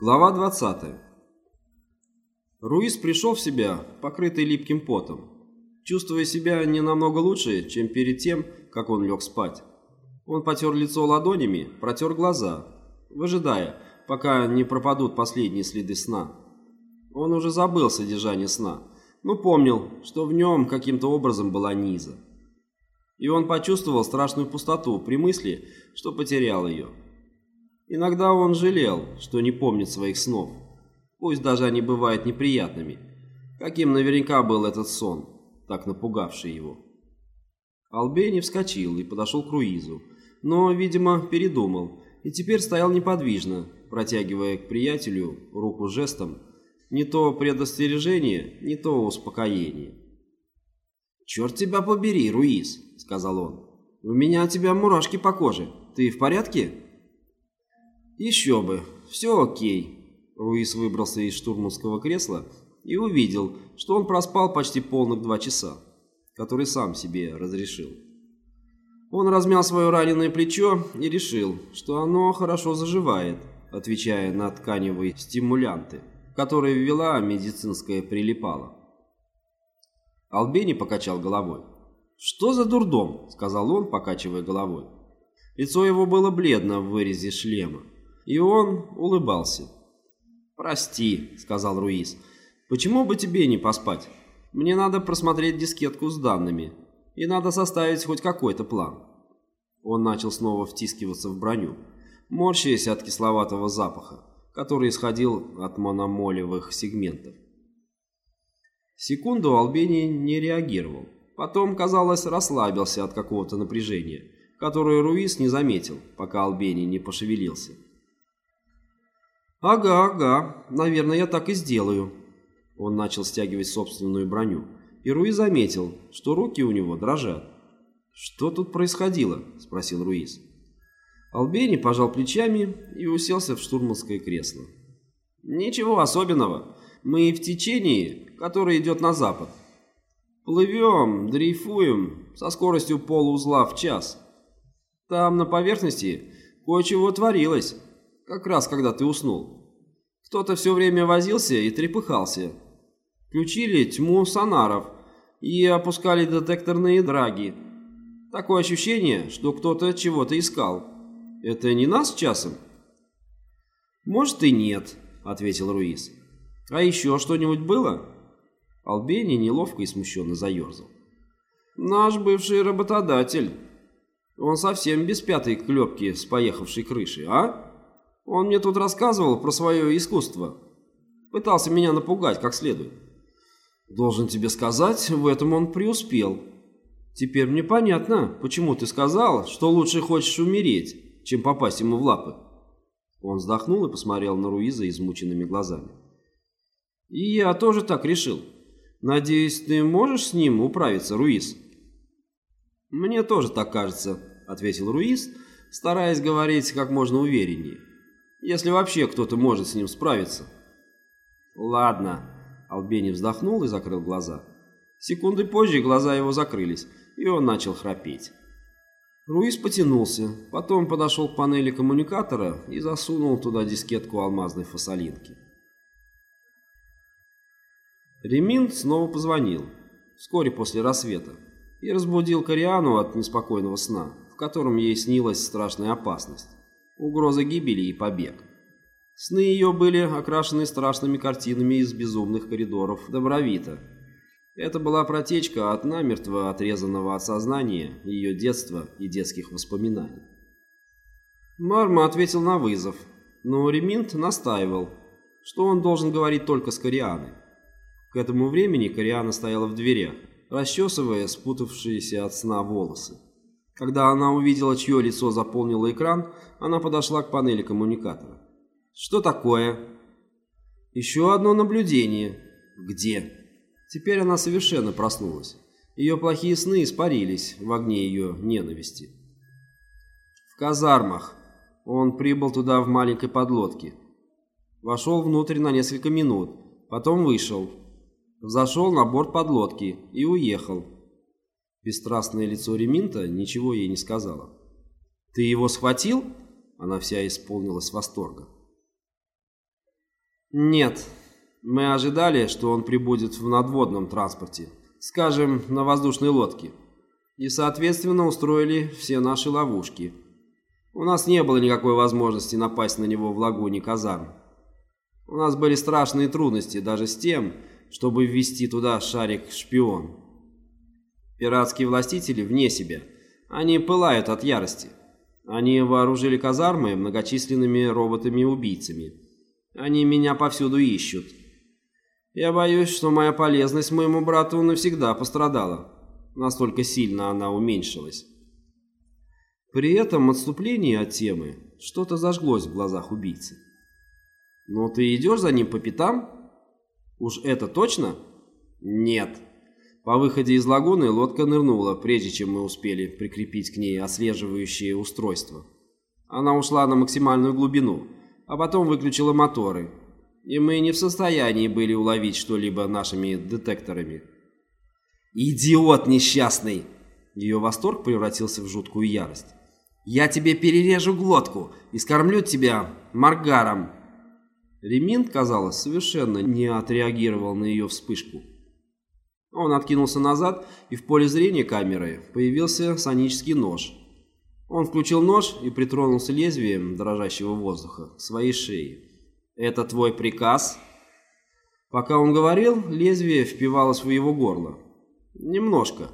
Глава 20. Руис пришел в себя, покрытый липким потом, чувствуя себя не намного лучше, чем перед тем, как он лег спать. Он потер лицо ладонями, протер глаза, выжидая, пока не пропадут последние следы сна. Он уже забыл содержание сна, но помнил, что в нем каким-то образом была низа. И он почувствовал страшную пустоту при мысли, что потерял ее. Иногда он жалел, что не помнит своих снов, пусть даже они бывают неприятными, каким наверняка был этот сон, так напугавший его. Албени вскочил и подошел к Руизу, но, видимо, передумал, и теперь стоял неподвижно, протягивая к приятелю руку жестом, не то предостережение, не то успокоение. «Черт тебя побери, Руиз», — сказал он. «У меня от тебя мурашки по коже. Ты в порядке?» «Еще бы, все окей». Руис выбрался из штурманского кресла и увидел, что он проспал почти полных два часа, который сам себе разрешил. Он размял свое раненое плечо и решил, что оно хорошо заживает, отвечая на тканевые стимулянты, которые ввела медицинская прилипала. Албени покачал головой. «Что за дурдом?» — сказал он, покачивая головой. Лицо его было бледно в вырезе шлема. И он улыбался. «Прости», — сказал Руис, — «почему бы тебе не поспать? Мне надо просмотреть дискетку с данными, и надо составить хоть какой-то план». Он начал снова втискиваться в броню, морщаясь от кисловатого запаха, который исходил от мономолевых сегментов. Секунду Албени не реагировал. Потом, казалось, расслабился от какого-то напряжения, которое Руис не заметил, пока Албени не пошевелился. «Ага, ага, наверное, я так и сделаю». Он начал стягивать собственную броню, и Руи заметил, что руки у него дрожат. «Что тут происходило?» – спросил Руис. Албени пожал плечами и уселся в штурманское кресло. «Ничего особенного. Мы в течении, которое идет на запад. Плывем, дрейфуем со скоростью полуузла в час. Там на поверхности кое-чего творилось» как раз когда ты уснул. Кто-то все время возился и трепыхался. Включили тьму сонаров и опускали детекторные драги. Такое ощущение, что кто-то чего-то искал. Это не нас часом? Может и нет, ответил Руис. А еще что-нибудь было? Албени неловко и смущенно заерзал. Наш бывший работодатель. Он совсем без пятой клепки с поехавшей крыши, а? Он мне тут рассказывал про свое искусство. Пытался меня напугать как следует. Должен тебе сказать, в этом он преуспел. Теперь мне понятно, почему ты сказал, что лучше хочешь умереть, чем попасть ему в лапы. Он вздохнул и посмотрел на Руиза измученными глазами. И я тоже так решил. Надеюсь, ты можешь с ним управиться, Руиз? Мне тоже так кажется, ответил Руиз, стараясь говорить как можно увереннее если вообще кто-то может с ним справиться. Ладно. Албени вздохнул и закрыл глаза. Секунды позже глаза его закрылись, и он начал храпеть. Руис потянулся, потом подошел к панели коммуникатора и засунул туда дискетку алмазной фасолинки. Ремин снова позвонил, вскоре после рассвета, и разбудил Кориану от неспокойного сна, в котором ей снилась страшная опасность угроза гибели и побег. Сны ее были окрашены страшными картинами из безумных коридоров Добровита. Это была протечка от намертво отрезанного от сознания ее детства и детских воспоминаний. Марма ответил на вызов, но Реминт настаивал, что он должен говорить только с Корианой. К этому времени Кориана стояла в дверях, расчесывая спутавшиеся от сна волосы. Когда она увидела, чье лицо заполнило экран, она подошла к панели коммуникатора. «Что такое?» «Еще одно наблюдение». «Где?» Теперь она совершенно проснулась. Ее плохие сны испарились в огне ее ненависти. «В казармах. Он прибыл туда в маленькой подлодке. Вошел внутрь на несколько минут, потом вышел. Взошел на борт подлодки и уехал. Бесстрастное лицо Реминта ничего ей не сказала. «Ты его схватил?» Она вся исполнилась восторга. Нет, мы ожидали, что он прибудет в надводном транспорте, скажем, на воздушной лодке, и, соответственно, устроили все наши ловушки. У нас не было никакой возможности напасть на него в лагуне казарм. У нас были страшные трудности даже с тем, чтобы ввести туда шарик-шпион. Пиратские властители вне себя. Они пылают от ярости. Они вооружили казармы многочисленными роботами-убийцами. Они меня повсюду ищут. Я боюсь, что моя полезность моему брату навсегда пострадала. Настолько сильно она уменьшилась. При этом отступлении от темы что-то зажглось в глазах убийцы. «Но ты идешь за ним по пятам? Уж это точно?» «Нет». По выходе из лагуны лодка нырнула, прежде чем мы успели прикрепить к ней отслеживающее устройство. Она ушла на максимальную глубину, а потом выключила моторы, и мы не в состоянии были уловить что-либо нашими детекторами. «Идиот несчастный!» Ее восторг превратился в жуткую ярость. «Я тебе перережу глотку и скормлю тебя маргаром!» Реминт, казалось, совершенно не отреагировал на ее вспышку. Он откинулся назад, и в поле зрения камеры появился сонический нож. Он включил нож и притронулся лезвием дрожащего воздуха к своей шее. «Это твой приказ?» Пока он говорил, лезвие впивалось в его горло. Немножко,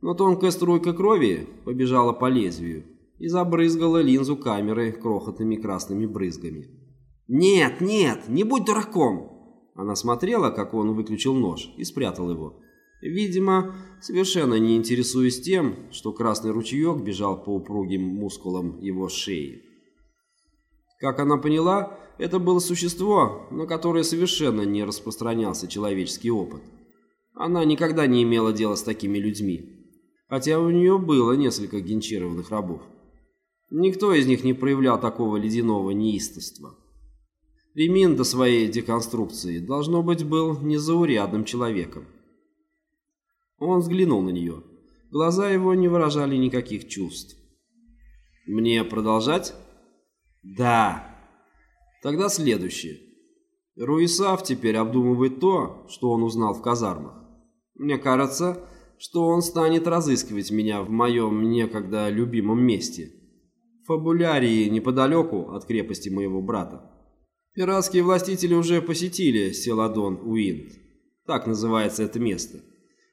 но тонкая струйка крови побежала по лезвию и забрызгала линзу камеры крохотными красными брызгами. «Нет, нет, не будь дураком!» Она смотрела, как он выключил нож и спрятал его. Видимо, совершенно не интересуясь тем, что красный ручеек бежал по упругим мускулам его шеи. Как она поняла, это было существо, на которое совершенно не распространялся человеческий опыт. Она никогда не имела дела с такими людьми, хотя у нее было несколько генчированных рабов. Никто из них не проявлял такого ледяного неистовства. Ремин до своей деконструкции, должно быть, был незаурядным человеком. Он взглянул на нее. Глаза его не выражали никаких чувств. «Мне продолжать?» «Да». «Тогда следующее. Руисав теперь обдумывает то, что он узнал в казармах. Мне кажется, что он станет разыскивать меня в моем некогда любимом месте. Фабулярии неподалеку от крепости моего брата. Пиратские властители уже посетили Селадон Уинд. Так называется это место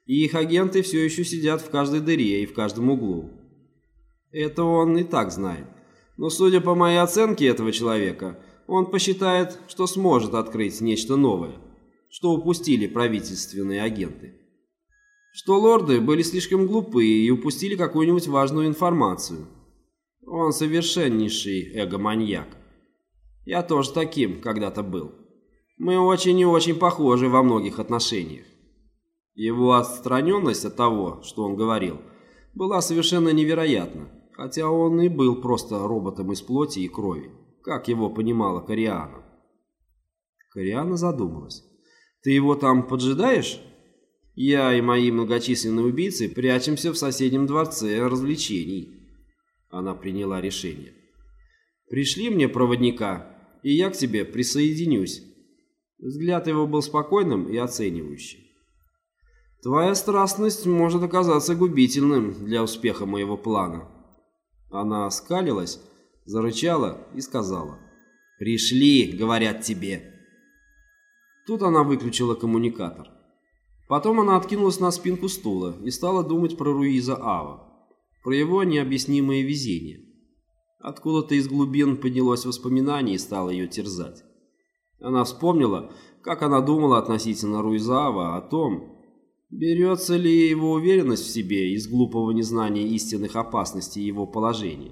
и их агенты все еще сидят в каждой дыре и в каждом углу. Это он и так знает. Но судя по моей оценке этого человека, он посчитает, что сможет открыть нечто новое, что упустили правительственные агенты. Что лорды были слишком глупы и упустили какую-нибудь важную информацию. Он совершеннейший эго-маньяк. Я тоже таким когда-то был. Мы очень и очень похожи во многих отношениях. Его отстраненность от того, что он говорил, была совершенно невероятна, хотя он и был просто роботом из плоти и крови, как его понимала Кориана. Кориана задумалась. «Ты его там поджидаешь?» «Я и мои многочисленные убийцы прячемся в соседнем дворце развлечений». Она приняла решение. «Пришли мне проводника, и я к тебе присоединюсь». Взгляд его был спокойным и оценивающим. Твоя страстность может оказаться губительным для успеха моего плана. Она оскалилась, зарычала и сказала. «Пришли, говорят тебе». Тут она выключила коммуникатор. Потом она откинулась на спинку стула и стала думать про Руиза Ава, про его необъяснимое везение. Откуда-то из глубин поднялось воспоминание и стало ее терзать. Она вспомнила, как она думала относительно Руиза Ава о том, Берется ли его уверенность в себе из глупого незнания истинных опасностей его положения?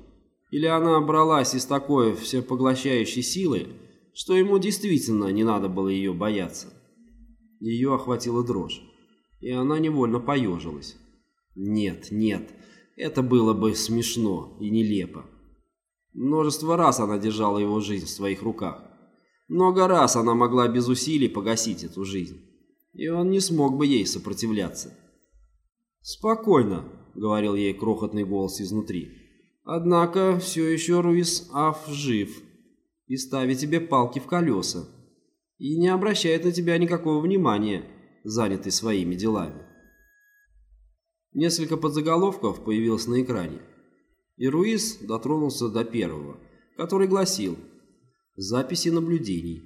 Или она бралась из такой всепоглощающей силы, что ему действительно не надо было ее бояться? Ее охватила дрожь, и она невольно поежилась. Нет, нет, это было бы смешно и нелепо. Множество раз она держала его жизнь в своих руках. Много раз она могла без усилий погасить эту жизнь и он не смог бы ей сопротивляться. «Спокойно», — говорил ей крохотный голос изнутри. «Однако все еще Руис Аф жив и ставит тебе палки в колеса. и не обращает на тебя никакого внимания, занятый своими делами. Несколько подзаголовков появилось на экране, и Руис дотронулся до первого, который гласил «Записи наблюдений».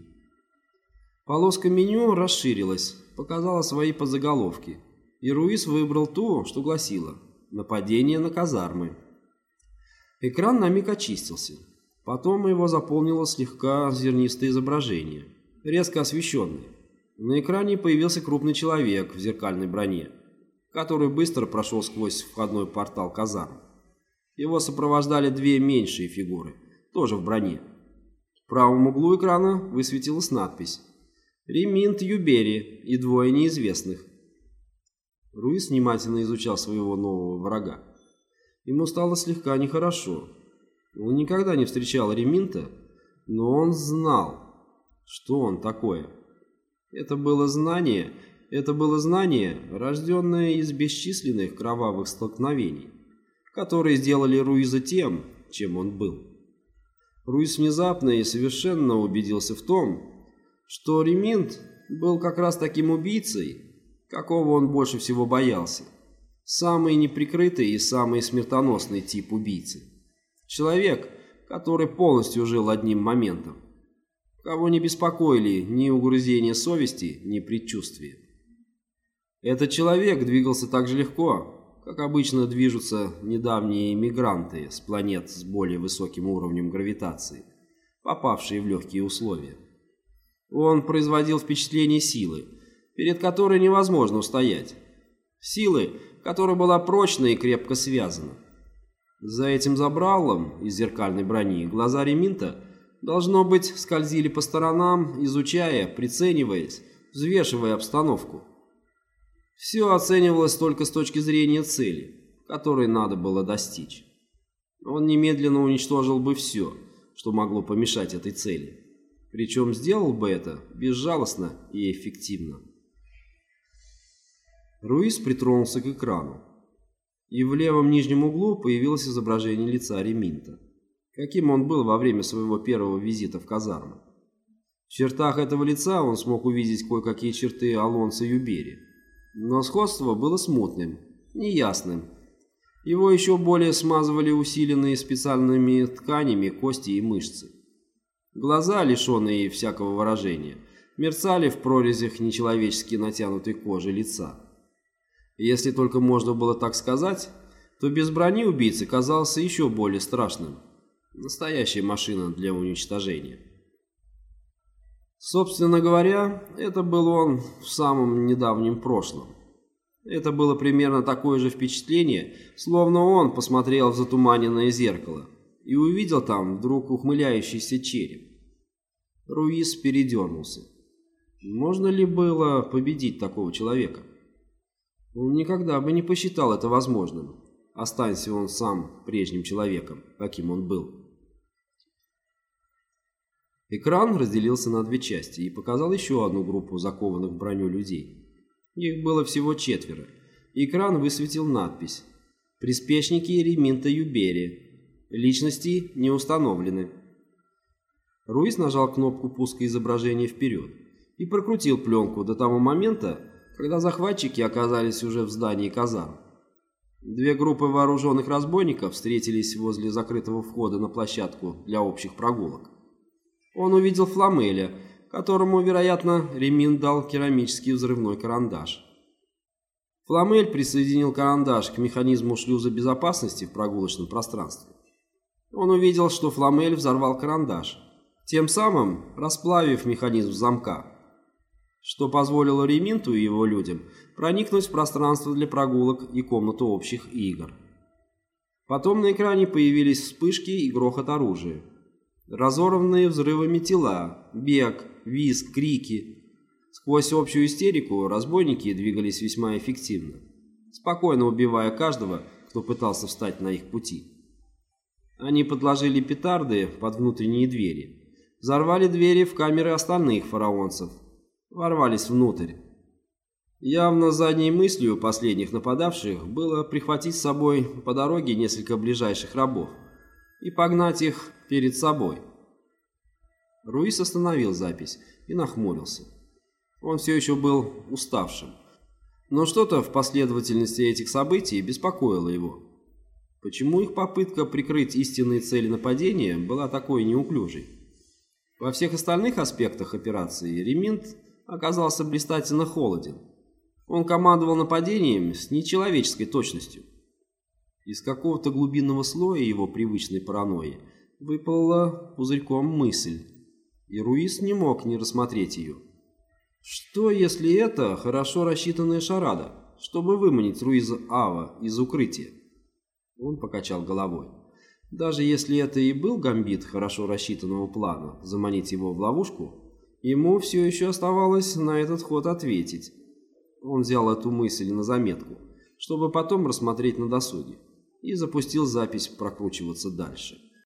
Полоска меню расширилась, показала свои подзаголовки, и Руис выбрал ту, что гласило «Нападение на казармы». Экран на миг очистился. Потом его заполнило слегка зернистое изображение, резко освещенное. На экране появился крупный человек в зеркальной броне, который быстро прошел сквозь входной портал казарм. Его сопровождали две меньшие фигуры, тоже в броне. В правом углу экрана высветилась надпись Реминт Юбери и двое неизвестных. Руис внимательно изучал своего нового врага. Ему стало слегка нехорошо. Он никогда не встречал Реминта, но он знал, что он такое. Это было знание, это было знание, рожденное из бесчисленных кровавых столкновений, которые сделали Руиза тем, чем он был. Руиз внезапно и совершенно убедился в том, что Реминт был как раз таким убийцей, какого он больше всего боялся. Самый неприкрытый и самый смертоносный тип убийцы. Человек, который полностью жил одним моментом. Кого не беспокоили ни угрызения совести, ни предчувствия. Этот человек двигался так же легко, как обычно движутся недавние эмигранты с планет с более высоким уровнем гравитации, попавшие в легкие условия. Он производил впечатление силы, перед которой невозможно устоять. Силы, которая была прочна и крепко связана. За этим забралом из зеркальной брони глаза Реминта, должно быть, скользили по сторонам, изучая, прицениваясь, взвешивая обстановку. Все оценивалось только с точки зрения цели, которой надо было достичь. Он немедленно уничтожил бы все, что могло помешать этой цели. Причем сделал бы это безжалостно и эффективно. Руис притронулся к экрану. И в левом нижнем углу появилось изображение лица Реминта. Каким он был во время своего первого визита в казарму. В чертах этого лица он смог увидеть кое-какие черты Алонса Юбери. Но сходство было смутным, неясным. Его еще более смазывали усиленные специальными тканями кости и мышцы. Глаза, лишенные всякого выражения, мерцали в прорезях нечеловечески натянутой кожи лица. Если только можно было так сказать, то без брони убийцы казался еще более страшным. Настоящая машина для уничтожения. Собственно говоря, это был он в самом недавнем прошлом. Это было примерно такое же впечатление, словно он посмотрел в затуманенное зеркало и увидел там вдруг ухмыляющийся череп. Руис передернулся. Можно ли было победить такого человека? Он никогда бы не посчитал это возможным. Останься он сам прежним человеком, каким он был. Экран разделился на две части и показал еще одну группу закованных в броню людей. Их было всего четверо. Экран высветил надпись «Приспешники Реминта Юбери. Личности не установлены». Руис нажал кнопку пуска изображения вперед и прокрутил пленку до того момента, когда захватчики оказались уже в здании казарм. Две группы вооруженных разбойников встретились возле закрытого входа на площадку для общих прогулок. Он увидел Фламеля, которому, вероятно, Ремин дал керамический взрывной карандаш. Фламель присоединил карандаш к механизму шлюза безопасности в прогулочном пространстве. Он увидел, что Фламель взорвал карандаш, тем самым расплавив механизм замка, что позволило Реминту и его людям проникнуть в пространство для прогулок и комнату общих игр. Потом на экране появились вспышки и грохот оружия. Разорванные взрывами тела, бег, визг, крики. Сквозь общую истерику разбойники двигались весьма эффективно, спокойно убивая каждого, кто пытался встать на их пути. Они подложили петарды под внутренние двери, Взорвали двери в камеры остальных фараонцев. Ворвались внутрь. Явно задней мыслью последних нападавших было прихватить с собой по дороге несколько ближайших рабов и погнать их перед собой. Руис остановил запись и нахмурился. Он все еще был уставшим. Но что-то в последовательности этих событий беспокоило его. Почему их попытка прикрыть истинные цели нападения была такой неуклюжей? Во всех остальных аспектах операции Реминт оказался блистательно холоден. Он командовал нападением с нечеловеческой точностью. Из какого-то глубинного слоя его привычной паранойи выпала пузырьком мысль, и Руис не мог не рассмотреть ее. Что, если это хорошо рассчитанная шарада, чтобы выманить Руиза Ава из укрытия? Он покачал головой. Даже если это и был гамбит хорошо рассчитанного плана заманить его в ловушку, ему все еще оставалось на этот ход ответить. Он взял эту мысль на заметку, чтобы потом рассмотреть на досуге, и запустил запись прокручиваться дальше.